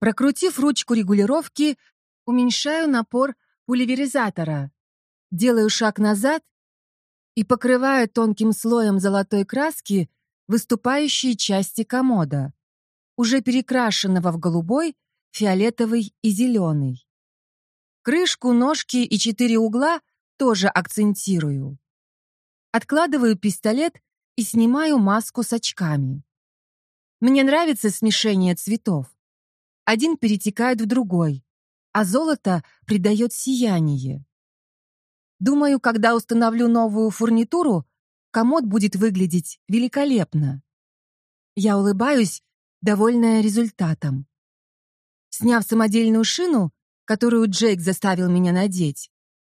Прокрутив ручку регулировки, уменьшаю напор пульверизатора, делаю шаг назад и покрываю тонким слоем золотой краски выступающие части комода, уже перекрашенного в голубой, фиолетовый и зеленый. Крышку, ножки и четыре угла тоже акцентирую. Откладываю пистолет и снимаю маску с очками. Мне нравится смешение цветов. Один перетекает в другой, а золото придает сияние. Думаю, когда установлю новую фурнитуру, комод будет выглядеть великолепно. Я улыбаюсь, довольная результатом. Сняв самодельную шину, которую Джейк заставил меня надеть,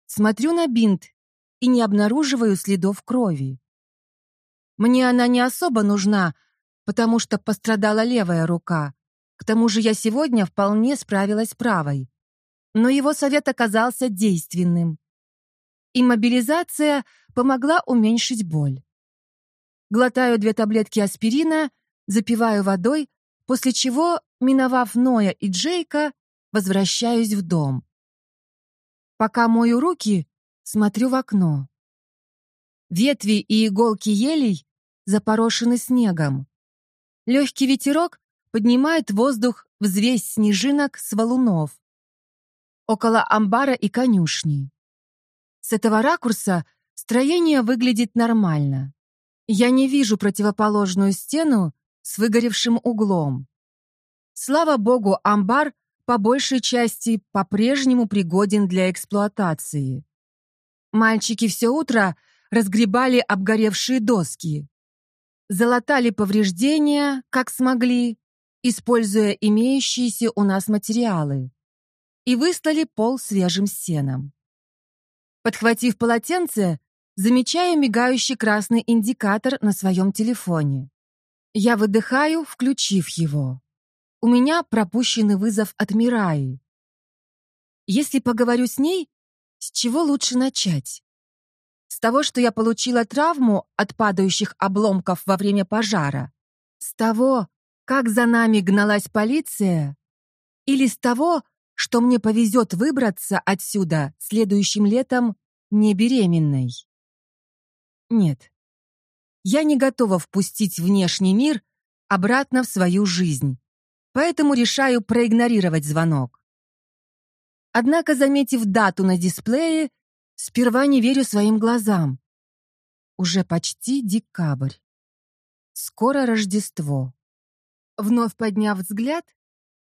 смотрю на бинт и не обнаруживаю следов крови. Мне она не особо нужна, потому что пострадала левая рука. К тому же я сегодня вполне справилась правой. Но его совет оказался действенным. Иммобилизация помогла уменьшить боль. Глотаю две таблетки аспирина, запиваю водой, после чего, миновав Ноя и Джейка, возвращаюсь в дом. Пока мою руки, смотрю в окно. Ветви и иголки елей запорошены снегом. Легкий ветерок поднимает воздух взвесь снежинок с валунов. Около амбара и конюшни. С этого ракурса строение выглядит нормально. Я не вижу противоположную стену с выгоревшим углом. Слава богу, амбар по большей части по-прежнему пригоден для эксплуатации. Мальчики все утро разгребали обгоревшие доски, залатали повреждения, как смогли, используя имеющиеся у нас материалы, и выслали пол свежим сеном. Подхватив полотенце, замечаю мигающий красный индикатор на своем телефоне. Я выдыхаю, включив его. У меня пропущенный вызов от Мираи. Если поговорю с ней, с чего лучше начать? С того, что я получила травму от падающих обломков во время пожара? С того, как за нами гналась полиция? Или с того, что мне повезет выбраться отсюда следующим летом не беременной? Нет. Я не готова впустить внешний мир обратно в свою жизнь, поэтому решаю проигнорировать звонок. Однако, заметив дату на дисплее, Сперва не верю своим глазам. Уже почти декабрь. Скоро Рождество. Вновь подняв взгляд,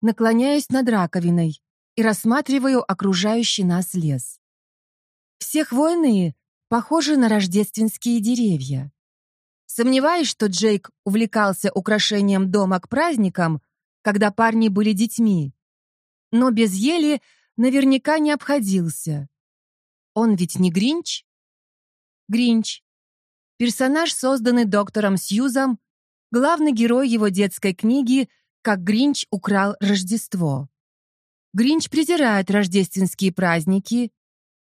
наклоняюсь над раковиной и рассматриваю окружающий нас лес. Все хвойные похожи на рождественские деревья. Сомневаюсь, что Джейк увлекался украшением дома к праздникам, когда парни были детьми, но без ели наверняка не обходился. Он ведь не Гринч? Гринч. Персонаж, созданный доктором Сьюзом, главный герой его детской книги «Как Гринч украл Рождество». Гринч презирает рождественские праздники,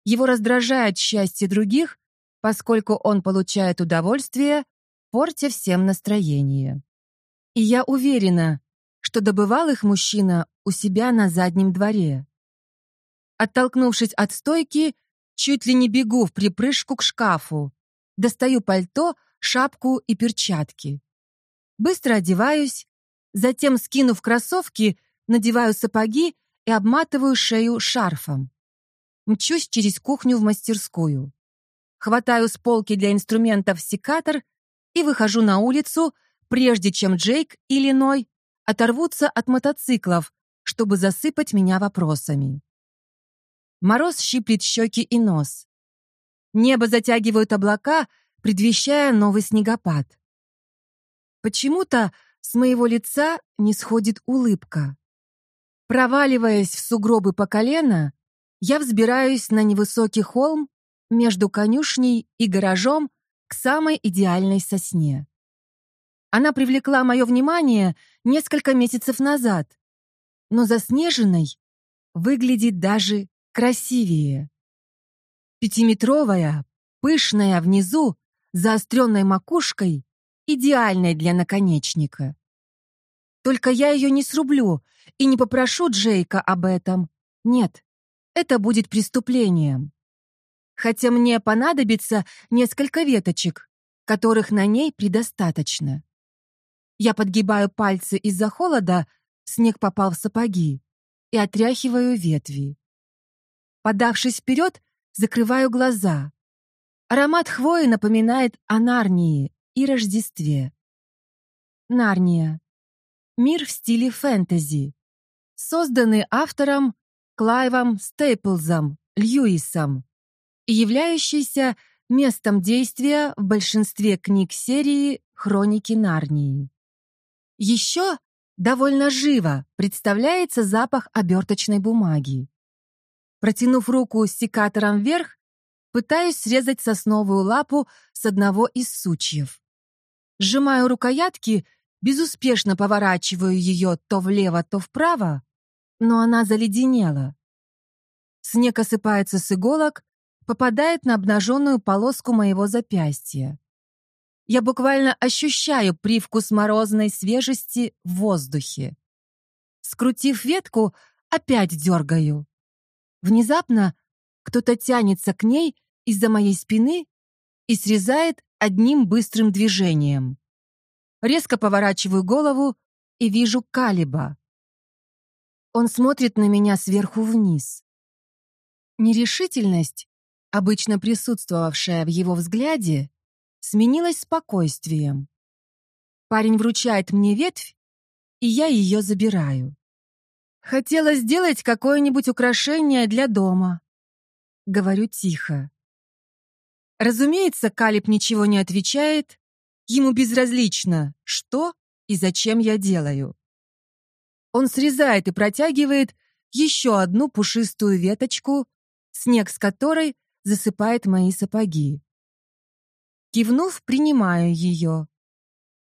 его раздражает счастье других, поскольку он получает удовольствие, портя всем настроение. И я уверена, что добывал их мужчина у себя на заднем дворе. Оттолкнувшись от стойки, Чуть ли не бегу в припрыжку к шкафу. Достаю пальто, шапку и перчатки. Быстро одеваюсь, затем, скинув кроссовки, надеваю сапоги и обматываю шею шарфом. Мчусь через кухню в мастерскую. Хватаю с полки для инструментов секатор и выхожу на улицу, прежде чем Джейк или Ной оторвутся от мотоциклов, чтобы засыпать меня вопросами. Мороз щиплет щеки и нос. Небо затягивают облака, предвещая новый снегопад. Почему-то с моего лица не сходит улыбка. Проваливаясь в сугробы по колено, я взбираюсь на невысокий холм между конюшней и гаражом к самой идеальной сосне. Она привлекла мое внимание несколько месяцев назад, но заснеженной выглядит даже красивее. Пятиметровая, пышная внизу, заостренной макушкой, идеальной для наконечника. Только я ее не срублю и не попрошу Джейка об этом. Нет, это будет преступлением. Хотя мне понадобится несколько веточек, которых на ней предостаточно. Я подгибаю пальцы из-за холода, снег попал в сапоги, и отряхиваю ветви. Подавшись вперед, закрываю глаза. Аромат хвои напоминает о Нарнии и Рождестве. Нарния. Мир в стиле фэнтези. Созданный автором Клайвом Стейплзом Льюисом и являющийся местом действия в большинстве книг серии «Хроники Нарнии». Еще довольно живо представляется запах оберточной бумаги. Протянув руку с секатором вверх, пытаюсь срезать сосновую лапу с одного из сучьев. Сжимаю рукоятки, безуспешно поворачиваю ее то влево, то вправо, но она заледенела. Снег осыпается с иголок, попадает на обнаженную полоску моего запястья. Я буквально ощущаю привкус морозной свежести в воздухе. Скрутив ветку, опять дергаю. Внезапно кто-то тянется к ней из-за моей спины и срезает одним быстрым движением. Резко поворачиваю голову и вижу Калиба. Он смотрит на меня сверху вниз. Нерешительность, обычно присутствовавшая в его взгляде, сменилась спокойствием. Парень вручает мне ветвь, и я ее забираю. Хотела сделать какое-нибудь украшение для дома. Говорю тихо. Разумеется, Калиб ничего не отвечает. Ему безразлично, что и зачем я делаю. Он срезает и протягивает еще одну пушистую веточку, снег с которой засыпает мои сапоги. Кивнув, принимаю ее.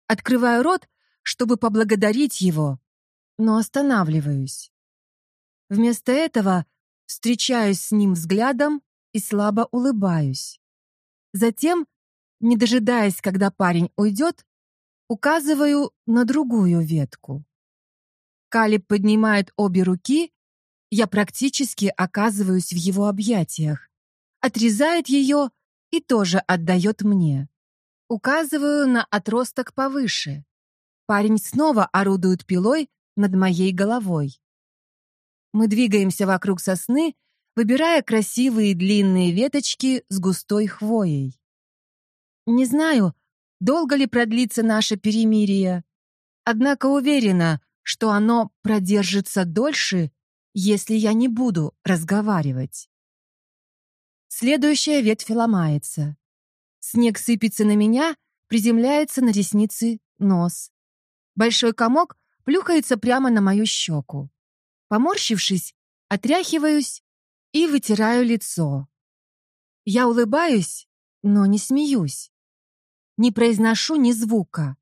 Открываю рот, чтобы поблагодарить его, но останавливаюсь. Вместо этого встречаюсь с ним взглядом и слабо улыбаюсь. Затем, не дожидаясь, когда парень уйдет, указываю на другую ветку. Калиб поднимает обе руки, я практически оказываюсь в его объятиях, отрезает ее и тоже отдает мне. Указываю на отросток повыше. Парень снова орудует пилой над моей головой. Мы двигаемся вокруг сосны, выбирая красивые длинные веточки с густой хвоей. Не знаю, долго ли продлится наше перемирие, однако уверена, что оно продержится дольше, если я не буду разговаривать. Следующая ветвь ломается. Снег сыпется на меня, приземляется на ресницы, нос. Большой комок плюхается прямо на мою щеку. Поморщившись, отряхиваюсь и вытираю лицо. Я улыбаюсь, но не смеюсь. Не произношу ни звука.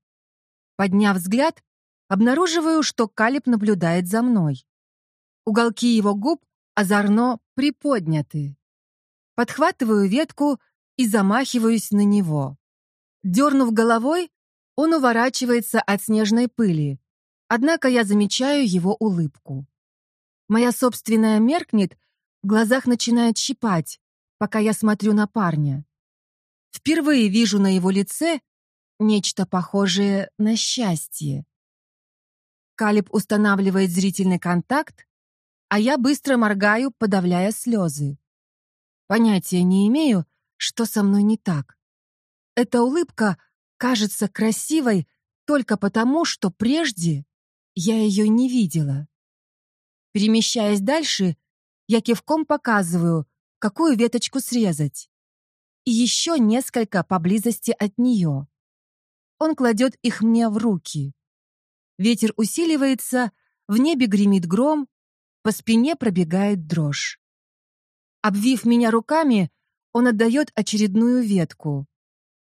Подняв взгляд, обнаруживаю, что Калиб наблюдает за мной. Уголки его губ озорно приподняты. Подхватываю ветку и замахиваюсь на него. Дернув головой, он уворачивается от снежной пыли, однако я замечаю его улыбку. Моя собственная меркнет, в глазах начинает щипать, пока я смотрю на парня. Впервые вижу на его лице нечто похожее на счастье. Калиб устанавливает зрительный контакт, а я быстро моргаю, подавляя слезы. Понятия не имею, что со мной не так. Эта улыбка кажется красивой только потому, что прежде я ее не видела. Перемещаясь дальше, я кивком показываю, какую веточку срезать. И еще несколько поблизости от нее. Он кладет их мне в руки. Ветер усиливается, в небе гремит гром, по спине пробегает дрожь. Обвив меня руками, он отдает очередную ветку.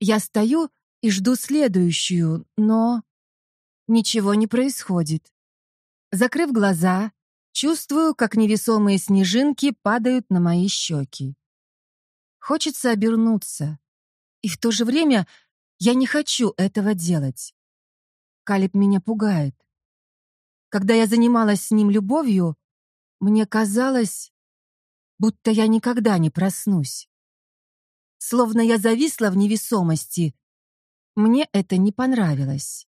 Я стою и жду следующую, но... Ничего не происходит. Закрыв глаза, чувствую, как невесомые снежинки падают на мои щеки. Хочется обернуться. И в то же время я не хочу этого делать. Калиб меня пугает. Когда я занималась с ним любовью, мне казалось, будто я никогда не проснусь. Словно я зависла в невесомости. Мне это не понравилось.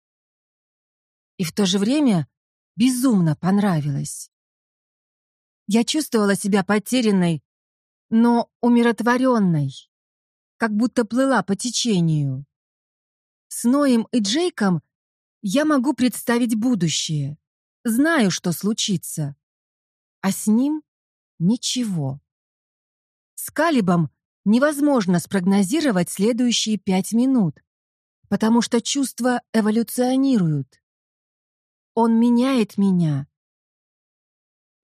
И в то же время безумно понравилось. Я чувствовала себя потерянной, но умиротворенной, как будто плыла по течению. С Ноем и Джейком я могу представить будущее, знаю, что случится. А с ним ничего. С Калибом невозможно спрогнозировать следующие пять минут, потому что чувства эволюционируют. Он меняет меня.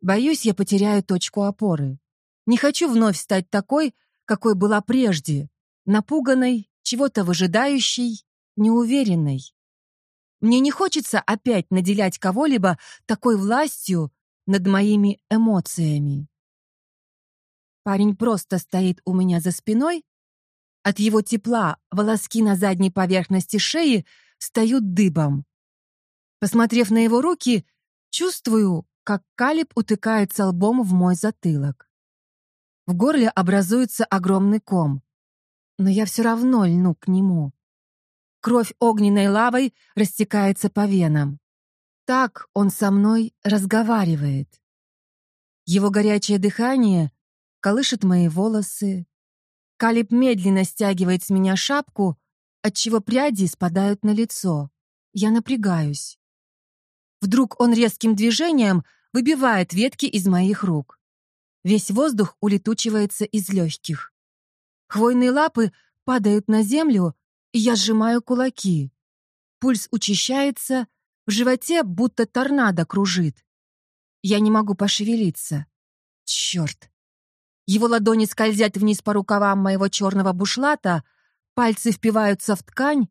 Боюсь, я потеряю точку опоры. Не хочу вновь стать такой, какой была прежде, напуганной, чего-то выжидающей, неуверенной. Мне не хочется опять наделять кого-либо такой властью над моими эмоциями. Парень просто стоит у меня за спиной. От его тепла волоски на задней поверхности шеи встают дыбом. Посмотрев на его руки, чувствую, как калиб утыкается лбом в мой затылок. В горле образуется огромный ком. Но я все равно льну к нему. Кровь огненной лавой растекается по венам. Так он со мной разговаривает. Его горячее дыхание колышет мои волосы. Калиб медленно стягивает с меня шапку, отчего пряди спадают на лицо. Я напрягаюсь. Вдруг он резким движением выбивает ветки из моих рук. Весь воздух улетучивается из легких. Хвойные лапы падают на землю, и я сжимаю кулаки. Пульс учащается, в животе будто торнадо кружит. Я не могу пошевелиться. Черт. Его ладони скользят вниз по рукавам моего черного бушлата, пальцы впиваются в ткань.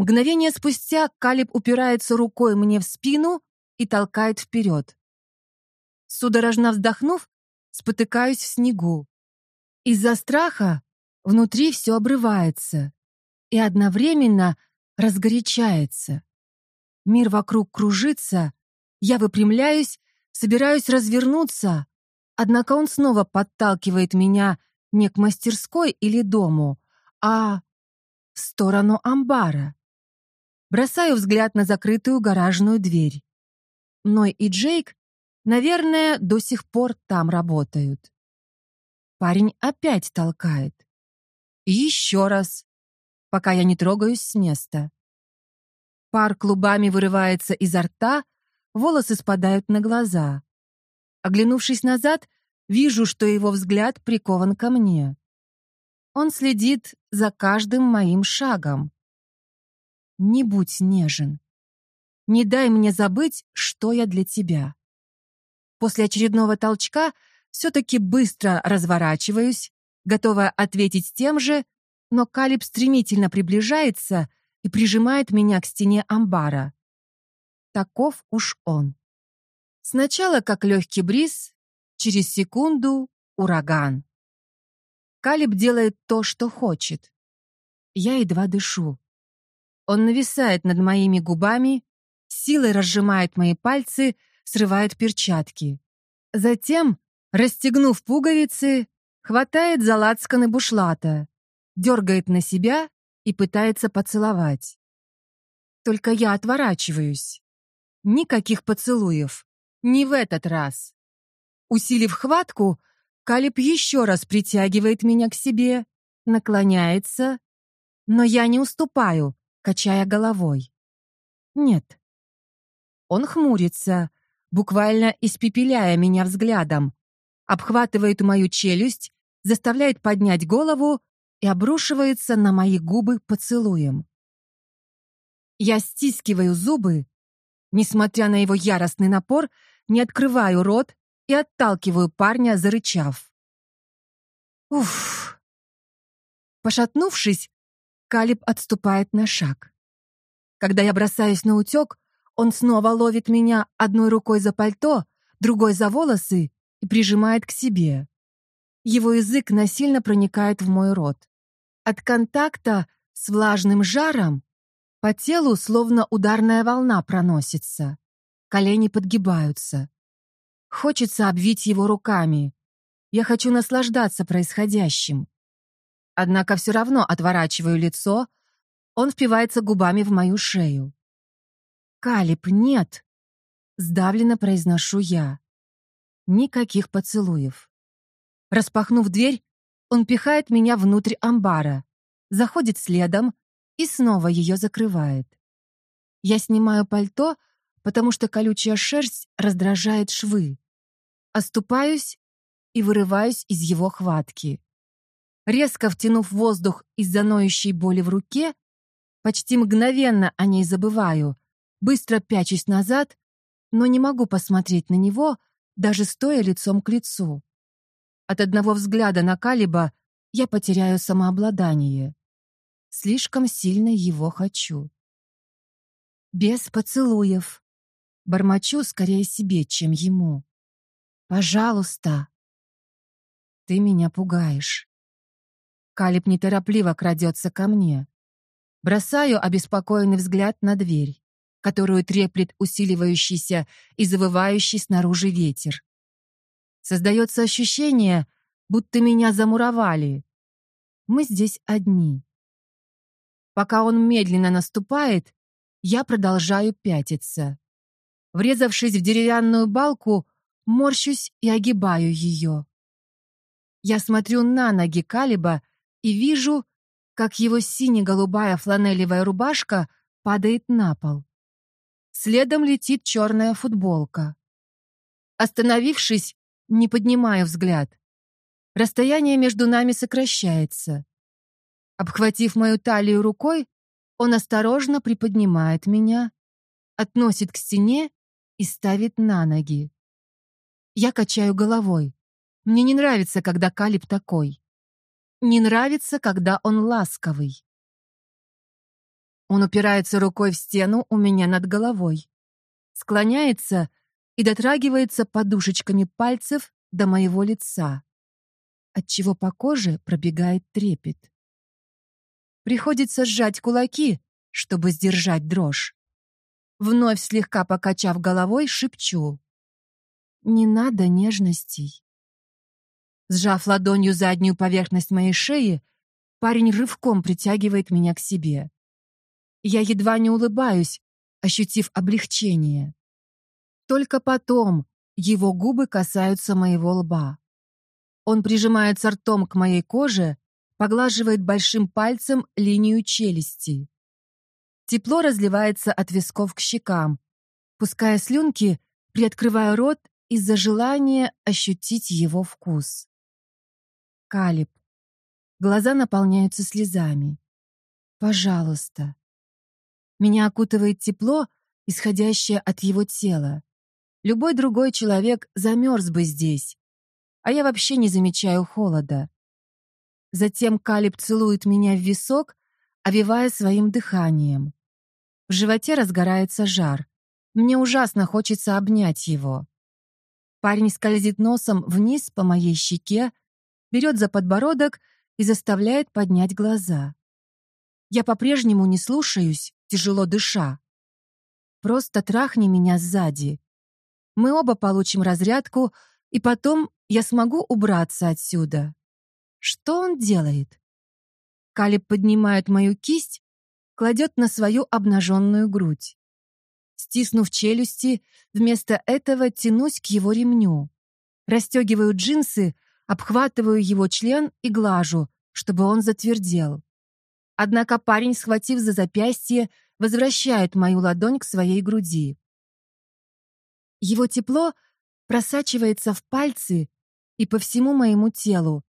Мгновение спустя Калиб упирается рукой мне в спину и толкает вперед. Судорожно вздохнув, спотыкаюсь в снегу. Из-за страха внутри все обрывается и одновременно разгорячается. Мир вокруг кружится, я выпрямляюсь, собираюсь развернуться, однако он снова подталкивает меня не к мастерской или дому, а в сторону амбара. Бросаю взгляд на закрытую гаражную дверь. Ной и Джейк Наверное, до сих пор там работают. Парень опять толкает. И еще раз, пока я не трогаюсь с места. Пар клубами вырывается изо рта, волосы спадают на глаза. Оглянувшись назад, вижу, что его взгляд прикован ко мне. Он следит за каждым моим шагом. Не будь нежен. Не дай мне забыть, что я для тебя. После очередного толчка все-таки быстро разворачиваюсь, готовая ответить тем же, но Калиб стремительно приближается и прижимает меня к стене амбара. Таков уж он. Сначала как легкий бриз, через секунду — ураган. Калиб делает то, что хочет. Я едва дышу. Он нависает над моими губами, силой разжимает мои пальцы — срывает перчатки. Затем, расстегнув пуговицы, хватает за лацканы бушлата, дергает на себя и пытается поцеловать. Только я отворачиваюсь. Никаких поцелуев. Не в этот раз. Усилив хватку, Калиб еще раз притягивает меня к себе, наклоняется, но я не уступаю, качая головой. Нет. Он хмурится, буквально испепеляя меня взглядом, обхватывает мою челюсть, заставляет поднять голову и обрушивается на мои губы поцелуем. Я стискиваю зубы, несмотря на его яростный напор, не открываю рот и отталкиваю парня, зарычав. Уф. Пошатнувшись, Калиб отступает на шаг. Когда я бросаюсь на утек, он снова ловит меня одной рукой за пальто, другой за волосы и прижимает к себе. Его язык насильно проникает в мой рот. От контакта с влажным жаром по телу словно ударная волна проносится. Колени подгибаются. Хочется обвить его руками. Я хочу наслаждаться происходящим. Однако все равно отворачиваю лицо, он впивается губами в мою шею. «Калиб, нет!» Сдавленно произношу я. Никаких поцелуев. Распахнув дверь, он пихает меня внутрь амбара, заходит следом и снова ее закрывает. Я снимаю пальто, потому что колючая шерсть раздражает швы. Оступаюсь и вырываюсь из его хватки. Резко втянув воздух из-за ноющей боли в руке, почти мгновенно о ней забываю, быстро пячусь назад, но не могу посмотреть на него, даже стоя лицом к лицу. От одного взгляда на Калиба я потеряю самообладание. Слишком сильно его хочу. Без поцелуев. Бормочу скорее себе, чем ему. Пожалуйста. Ты меня пугаешь. Калиб неторопливо крадется ко мне. Бросаю обеспокоенный взгляд на дверь, которую треплет усиливающийся и завывающий снаружи ветер. Создается ощущение, будто меня замуровали. Мы здесь одни. Пока он медленно наступает, я продолжаю пятиться. Врезавшись в деревянную балку, морщусь и огибаю ее. Я смотрю на ноги Калиба и вижу, как его сине-голубая фланелевая рубашка падает на пол. Следом летит черная футболка. Остановившись, не поднимаю взгляд. Расстояние между нами сокращается. Обхватив мою талию рукой, он осторожно приподнимает меня, относит к стене и ставит на ноги. Я качаю головой. Мне не нравится, когда Калиб такой. Не нравится, когда он ласковый. Он упирается рукой в стену у меня над головой. Склоняется и дотрагивается подушечками пальцев до моего лица, отчего по коже пробегает трепет. Приходится сжать кулаки, чтобы сдержать дрожь. Вновь слегка покачав головой, шепчу. «Не надо нежностей». Сжав ладонью заднюю поверхность моей шеи, парень рывком притягивает меня к себе. Я едва не улыбаюсь, ощутив облегчение. Только потом его губы касаются моего лба. Он прижимается ртом к моей коже, поглаживает большим пальцем линию челюсти. Тепло разливается от висков к щекам. Пуская слюнки, приоткрываю рот из-за желания ощутить его вкус. Калиб. Глаза наполняются слезами. Пожалуйста. Меня окутывает тепло, исходящее от его тела. Любой другой человек замерз бы здесь, а я вообще не замечаю холода. Затем Калиб целует меня в висок, овивая своим дыханием. В животе разгорается жар. Мне ужасно хочется обнять его. Парень скользит носом вниз по моей щеке, берет за подбородок и заставляет поднять глаза. Я по-прежнему не слушаюсь, тяжело дыша. Просто трахни меня сзади. Мы оба получим разрядку, и потом я смогу убраться отсюда. Что он делает? Калиб поднимает мою кисть, кладет на свою обнаженную грудь. Стиснув челюсти, вместо этого тянусь к его ремню. Растегиваю джинсы, обхватываю его член и глажу, чтобы он затвердел. Однако парень, схватив за запястье, возвращает мою ладонь к своей груди. Его тепло просачивается в пальцы и по всему моему телу,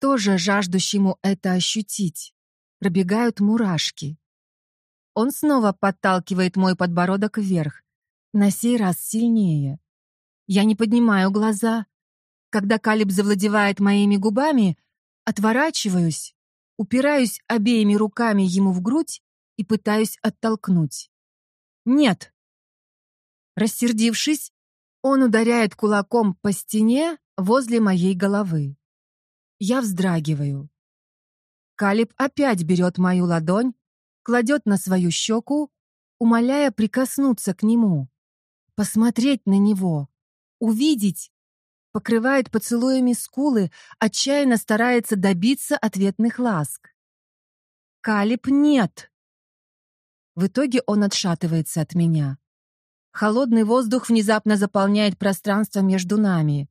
тоже жаждущему это ощутить. Пробегают мурашки. Он снова подталкивает мой подбородок вверх, на сей раз сильнее. Я не поднимаю глаза. Когда Калиб завладевает моими губами, отворачиваюсь, упираюсь обеими руками ему в грудь и пытаюсь оттолкнуть. «Нет!» Рассердившись, он ударяет кулаком по стене возле моей головы. Я вздрагиваю. Калиб опять берет мою ладонь, кладет на свою щеку, умоляя прикоснуться к нему. посмотреть на него, увидеть, покрывает поцелуями скулы, отчаянно старается добиться ответных ласк. Калиб нет. В итоге он отшатывается от меня. Холодный воздух внезапно заполняет пространство между нами.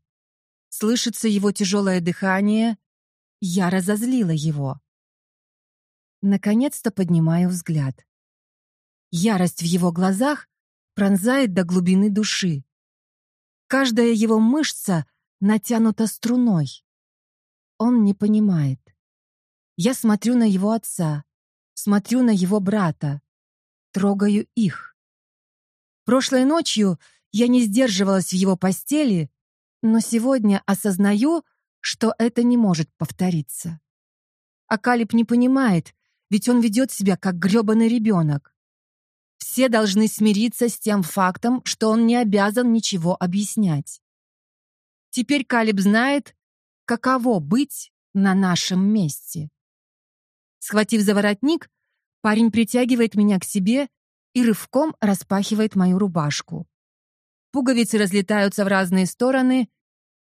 Слышится его тяжелое дыхание. Я разозлила его. Наконец-то поднимаю взгляд. Ярость в его глазах пронзает до глубины души. Каждая его мышца натянута струной. Он не понимает. Я смотрю на его отца, смотрю на его брата, трогаю их. Прошлой ночью я не сдерживалась в его постели, но сегодня осознаю, что это не может повториться. А Калиб не понимает, ведь он ведет себя как грёбаный ребенок. Все должны смириться с тем фактом, что он не обязан ничего объяснять. Теперь Калиб знает, каково быть на нашем месте. Схватив за воротник, парень притягивает меня к себе и рывком распахивает мою рубашку. Пуговицы разлетаются в разные стороны.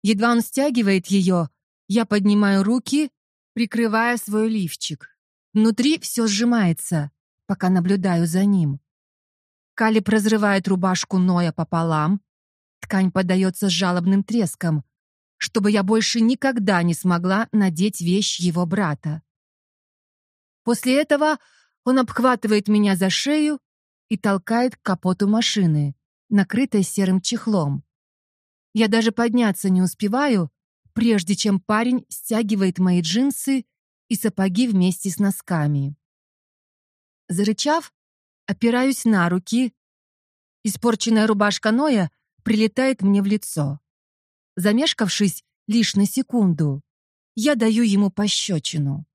Едва он стягивает ее, я поднимаю руки, прикрывая свой лифчик. Внутри все сжимается, пока наблюдаю за ним. Калиб разрывает рубашку Ноя пополам. Ткань подается с жалобным треском, чтобы я больше никогда не смогла надеть вещь его брата. После этого он обхватывает меня за шею и толкает к капоту машины, накрытой серым чехлом. Я даже подняться не успеваю, прежде чем парень стягивает мои джинсы и сапоги вместе с носками. Зарычав, опираюсь на руки. Испорченная рубашка Ноя прилетает мне в лицо. Замешкавшись лишь на секунду, я даю ему пощечину.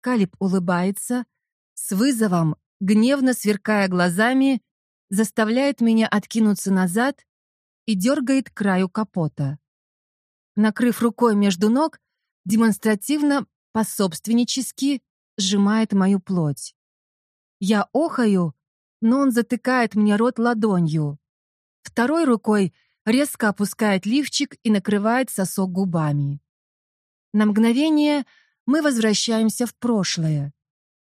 Калиб улыбается, с вызовом, гневно сверкая глазами, заставляет меня откинуться назад и дергает краю капота. Накрыв рукой между ног, демонстративно пособственнически сжимает мою плоть. Я охаю, но он затыкает мне рот ладонью. Второй рукой резко опускает лифчик и накрывает сосок губами. На мгновение мы возвращаемся в прошлое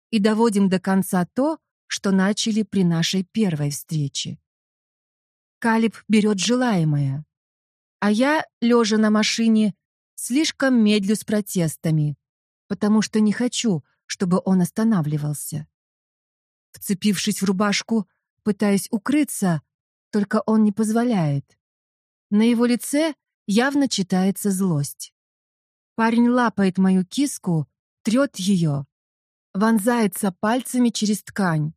и доводим до конца то, что начали при нашей первой встрече. Калиб берет желаемое, а я, лежа на машине, слишком медлю с протестами, потому что не хочу, чтобы он останавливался. Вцепившись в рубашку, пытаясь укрыться, только он не позволяет. На его лице явно читается злость. Парень лапает мою киску, трет ее, вонзается пальцами через ткань.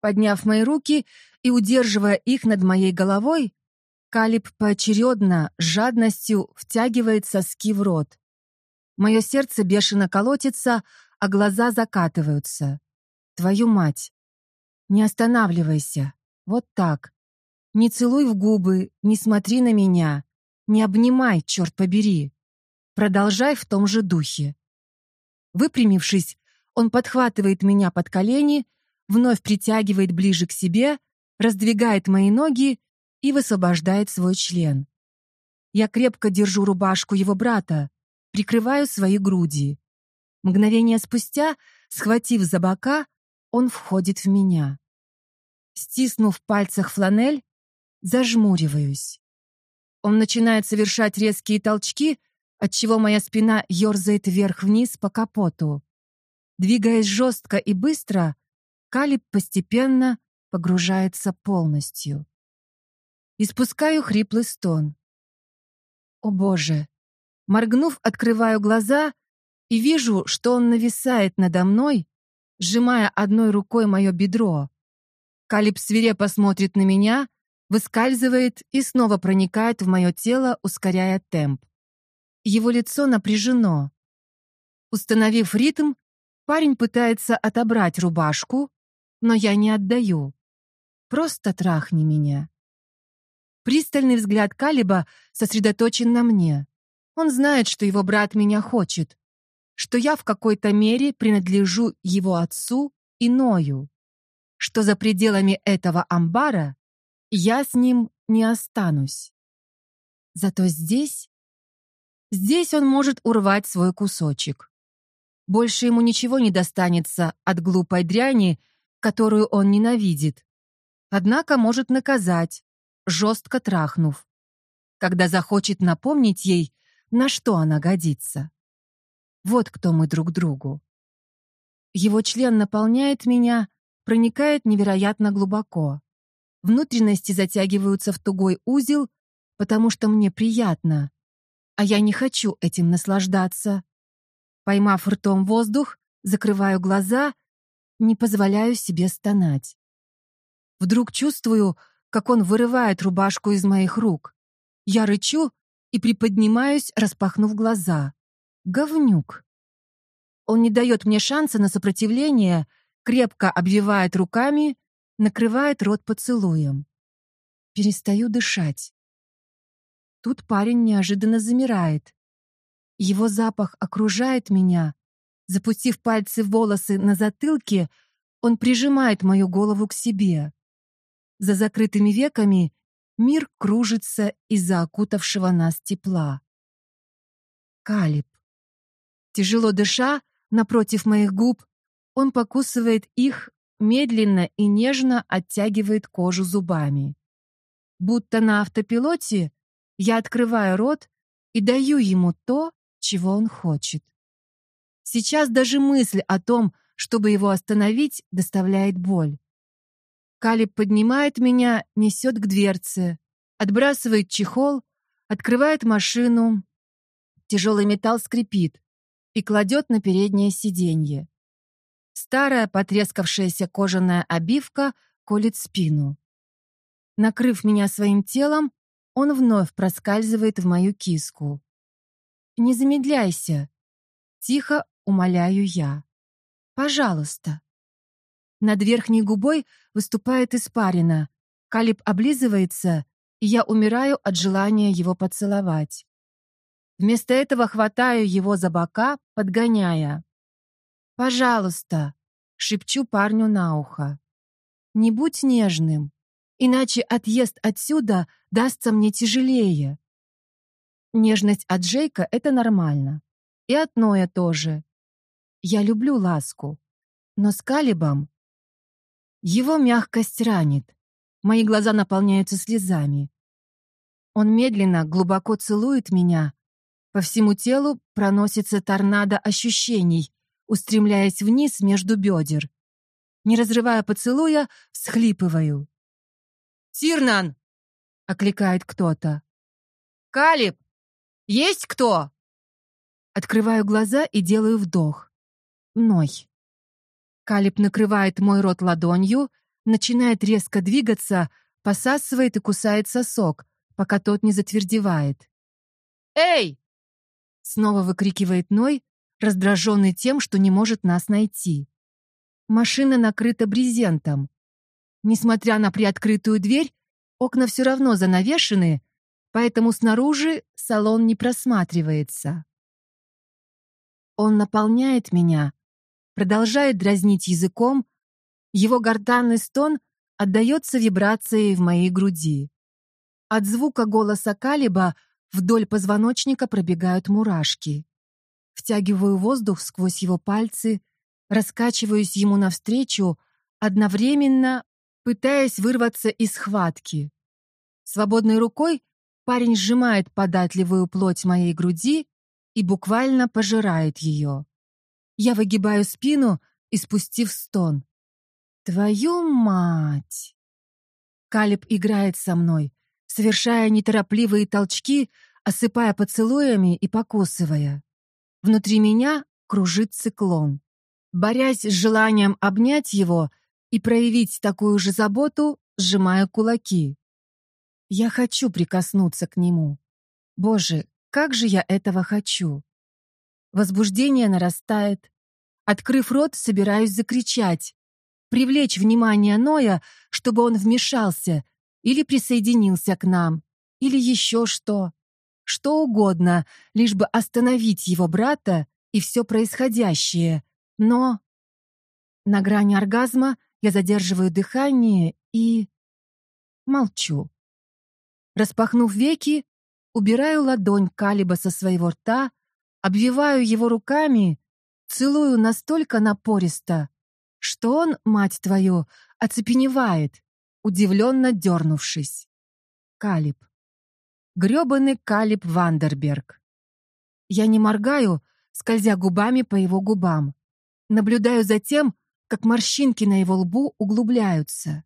Подняв мои руки и удерживая их над моей головой, Калиб поочередно, с жадностью втягивает соски в рот, Мое сердце бешено колотится, а глаза закатываются. Твою мать. Не останавливайся. Вот так. Не целуй в губы, не смотри на меня. Не обнимай, черт побери. Продолжай в том же духе. Выпрямившись, он подхватывает меня под колени, вновь притягивает ближе к себе, раздвигает мои ноги и высвобождает свой член. Я крепко держу рубашку его брата, прикрываю свои груди. Мгновение спустя, схватив за бока, он входит в меня. Стиснув в пальцах фланель, зажмуриваюсь. Он начинает совершать резкие толчки, отчего моя спина ерзает вверх-вниз по капоту. Двигаясь жестко и быстро, Калиб постепенно погружается полностью. Испускаю хриплый стон. О боже, Моргнув, открываю глаза и вижу, что он нависает надо мной, сжимая одной рукой мое бедро. Калиб свирепо смотрит на меня, выскальзывает и снова проникает в мое тело, ускоряя темп. Его лицо напряжено. Установив ритм, парень пытается отобрать рубашку, но я не отдаю. Просто трахни меня. Пристальный взгляд Калиба сосредоточен на мне. Он знает, что его брат меня хочет, что я в какой-то мере принадлежу его отцу и Ною, что за пределами этого амбара я с ним не останусь. Зато здесь... Здесь он может урвать свой кусочек. Больше ему ничего не достанется от глупой дряни, которую он ненавидит. Однако может наказать, жестко трахнув, когда захочет напомнить ей, на что она годится. Вот кто мы друг другу. Его член наполняет меня, проникает невероятно глубоко. Внутренности затягиваются в тугой узел, потому что мне приятно, а я не хочу этим наслаждаться. Поймав ртом воздух, закрываю глаза, не позволяю себе стонать. Вдруг чувствую, как он вырывает рубашку из моих рук. Я рычу и приподнимаюсь, распахнув глаза. Говнюк. Он не дает мне шанса на сопротивление, крепко обвивает руками, накрывает рот поцелуем. Перестаю дышать. Тут парень неожиданно замирает. Его запах окружает меня. Запустив пальцы в волосы на затылке, он прижимает мою голову к себе. За закрытыми веками мир кружится из-за окутавшего нас тепла. Калиб. Тяжело дыша, напротив моих губ, он покусывает их, медленно и нежно оттягивает кожу зубами. Будто на автопилоте я открываю рот и даю ему то, чего он хочет. Сейчас даже мысль о том, чтобы его остановить, доставляет боль. Калиб поднимает меня, несет к дверце, отбрасывает чехол, открывает машину. Тяжелый металл скрипит и кладет на переднее сиденье. Старая потрескавшаяся кожаная обивка колет спину. Накрыв меня своим телом, он вновь проскальзывает в мою киску. «Не замедляйся!» Тихо умоляю я. «Пожалуйста!» Над верхней губой выступает испарина. Калиб облизывается, и я умираю от желания его поцеловать. Вместо этого хватаю его за бока, подгоняя. «Пожалуйста!» — шепчу парню на ухо. «Не будь нежным, иначе отъезд отсюда дастся мне тяжелее». Нежность от Джейка — это нормально. И от Ноя тоже. Я люблю ласку. Но с Калибом... Его мягкость ранит. Мои глаза наполняются слезами. Он медленно, глубоко целует меня. По всему телу проносится торнадо ощущений, устремляясь вниз между бедер. Не разрывая поцелуя, всхлипываю. «Тирнан!» — окликает кто-то. «Калиб!» Есть кто?» Открываю глаза и делаю вдох. Ной. Калиб накрывает мой рот ладонью, начинает резко двигаться, посасывает и кусает сосок, пока тот не затвердевает. «Эй!» Снова выкрикивает Ной, раздраженный тем, что не может нас найти. Машина накрыта брезентом. Несмотря на приоткрытую дверь, окна все равно занавешены, поэтому снаружи салон не просматривается. Он наполняет меня, продолжает дразнить языком, его гортанный стон отдается вибрацией в моей груди. От звука голоса Калиба вдоль позвоночника пробегают мурашки. Втягиваю воздух сквозь его пальцы, раскачиваюсь ему навстречу, одновременно пытаясь вырваться из схватки. Свободной рукой Парень сжимает податливую плоть моей груди и буквально пожирает ее. Я выгибаю спину, испустив стон. «Твою мать!» Калиб играет со мной, совершая неторопливые толчки, осыпая поцелуями и покусывая. Внутри меня кружит циклон. Борясь с желанием обнять его и проявить такую же заботу, сжимая кулаки. Я хочу прикоснуться к нему. Боже, как же я этого хочу. Возбуждение нарастает. Открыв рот, собираюсь закричать. Привлечь внимание Ноя, чтобы он вмешался или присоединился к нам, или еще что. Что угодно, лишь бы остановить его брата и все происходящее. Но... На грани оргазма я задерживаю дыхание и... молчу. Распахнув веки, убираю ладонь Калиба со своего рта, обвиваю его руками, целую настолько напористо, что он, мать твою, оцепеневает, удивленно дернувшись. Калиб. Грёбаный Калиб Вандерберг. Я не моргаю, скользя губами по его губам. Наблюдаю за тем, как морщинки на его лбу углубляются.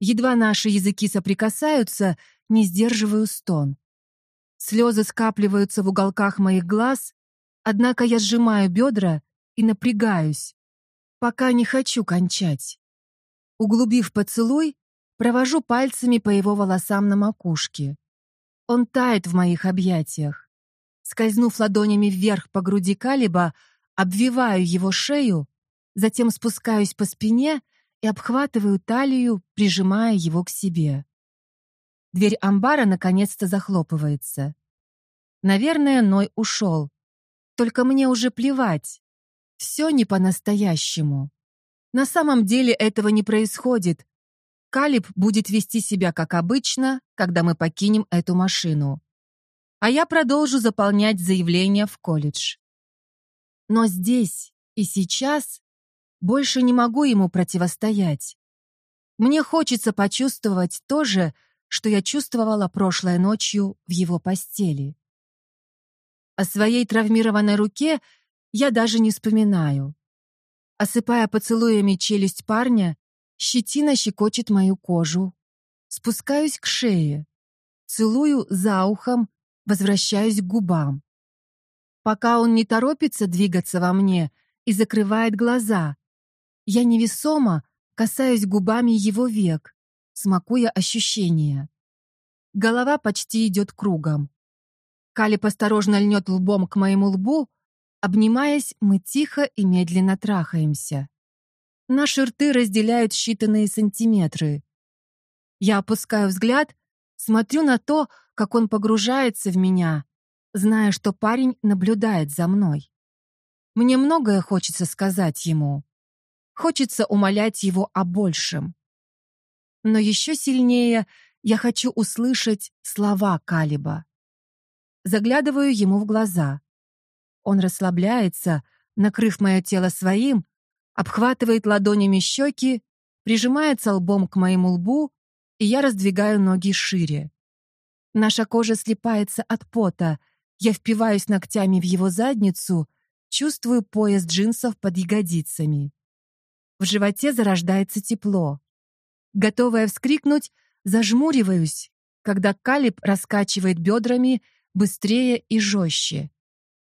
Едва наши языки соприкасаются, не сдерживаю стон. Слезы скапливаются в уголках моих глаз, однако я сжимаю бедра и напрягаюсь, пока не хочу кончать. Углубив поцелуй, провожу пальцами по его волосам на макушке. Он тает в моих объятиях. Скользнув ладонями вверх по груди Калиба, обвиваю его шею затем спускаюсь по спине и обхватываю талию, прижимая его к себе. Дверь амбара наконец-то захлопывается. Наверное, Ной ушел. Только мне уже плевать. Все не по-настоящему. На самом деле этого не происходит. Калиб будет вести себя как обычно, когда мы покинем эту машину. А я продолжу заполнять заявление в колледж. Но здесь и сейчас больше не могу ему противостоять. Мне хочется почувствовать то же, что я чувствовала прошлой ночью в его постели. О своей травмированной руке я даже не вспоминаю. Осыпая поцелуями челюсть парня, щетина щекочет мою кожу. Спускаюсь к шее, целую за ухом, возвращаюсь к губам. Пока он не торопится двигаться во мне и закрывает глаза, я невесомо касаюсь губами его век, смакуя ощущения. Голова почти идет кругом. Калиб осторожно льнет лбом к моему лбу, обнимаясь, мы тихо и медленно трахаемся. Наши рты разделяют считанные сантиметры. Я опускаю взгляд, смотрю на то, как он погружается в меня, зная, что парень наблюдает за мной. Мне многое хочется сказать ему. Хочется умолять его о большем. Но еще сильнее я хочу услышать слова Калиба. Заглядываю ему в глаза. Он расслабляется, накрыв мое тело своим, обхватывает ладонями щеки, прижимается лбом к моему лбу, и я раздвигаю ноги шире. Наша кожа слипается от пота, я впиваюсь ногтями в его задницу, чувствую пояс джинсов под ягодицами. В животе зарождается тепло. Готовая вскрикнуть, зажмуриваюсь, когда Калиб раскачивает бедрами быстрее и жестче.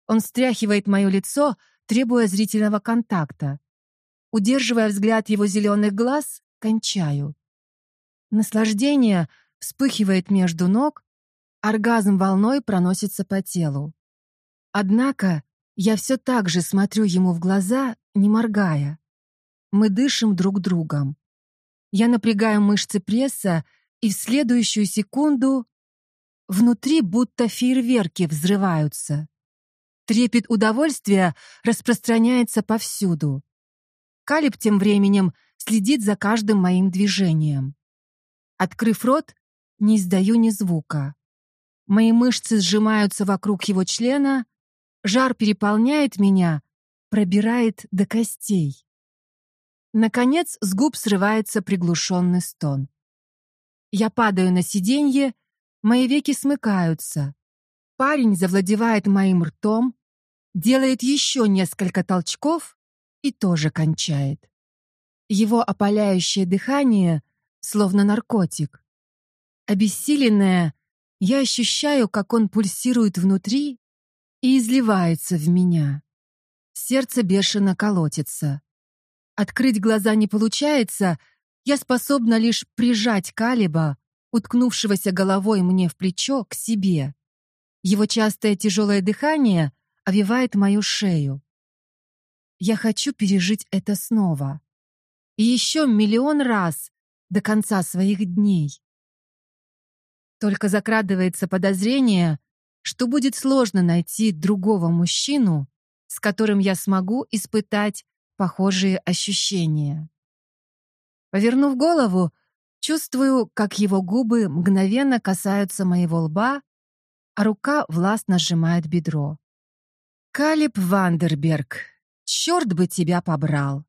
Он стряхивает мое лицо, требуя зрительного контакта. Удерживая взгляд его зеленых глаз, кончаю. Наслаждение вспыхивает между ног, оргазм волной проносится по телу. Однако я все так же смотрю ему в глаза, не моргая. Мы дышим друг другом. Я напрягаю мышцы пресса, и в следующую секунду внутри будто фейерверки взрываются. Трепет удовольствия распространяется повсюду. Калиб тем временем следит за каждым моим движением. Открыв рот, не издаю ни звука. Мои мышцы сжимаются вокруг его члена, жар переполняет меня, пробирает до костей. Наконец, с губ срывается приглушенный стон. Я падаю на сиденье, мои веки смыкаются. Парень завладевает моим ртом, делает еще несколько толчков и тоже кончает. Его опаляющее дыхание словно наркотик. Обессиленная, я ощущаю, как он пульсирует внутри и изливается в меня. Сердце бешено колотится. Открыть глаза не получается, я способна лишь прижать Калиба, уткнувшегося головой мне в плечо, к себе. Его частое тяжелое дыхание овивает мою шею. Я хочу пережить это снова. И еще миллион раз до конца своих дней. Только закрадывается подозрение, что будет сложно найти другого мужчину, с которым я смогу испытать похожие ощущения. Повернув голову, Чувствую, как его губы мгновенно касаются моего лба, а рука властно сжимает бедро. «Калиб Вандерберг, черт бы тебя побрал!»